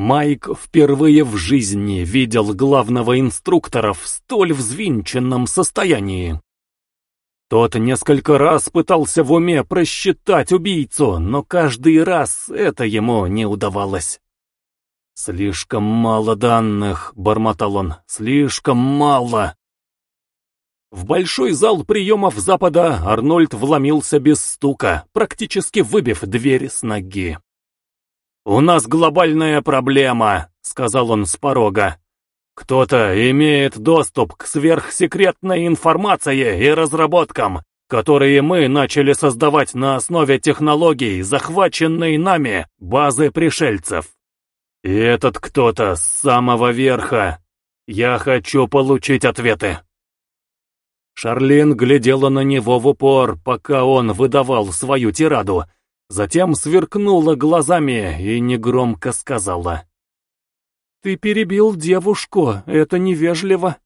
Майк впервые в жизни видел главного инструктора в столь взвинченном состоянии. Тот несколько раз пытался в уме просчитать убийцу, но каждый раз это ему не удавалось. «Слишком мало данных», — бормотал он, — «слишком мало». В большой зал приемов Запада Арнольд вломился без стука, практически выбив дверь с ноги. «У нас глобальная проблема», — сказал он с порога. «Кто-то имеет доступ к сверхсекретной информации и разработкам, которые мы начали создавать на основе технологий, захваченной нами базы пришельцев. И этот кто-то с самого верха. Я хочу получить ответы». Шарлин глядела на него в упор, пока он выдавал свою тираду, Затем сверкнула глазами и негромко сказала. «Ты перебил девушку, это невежливо».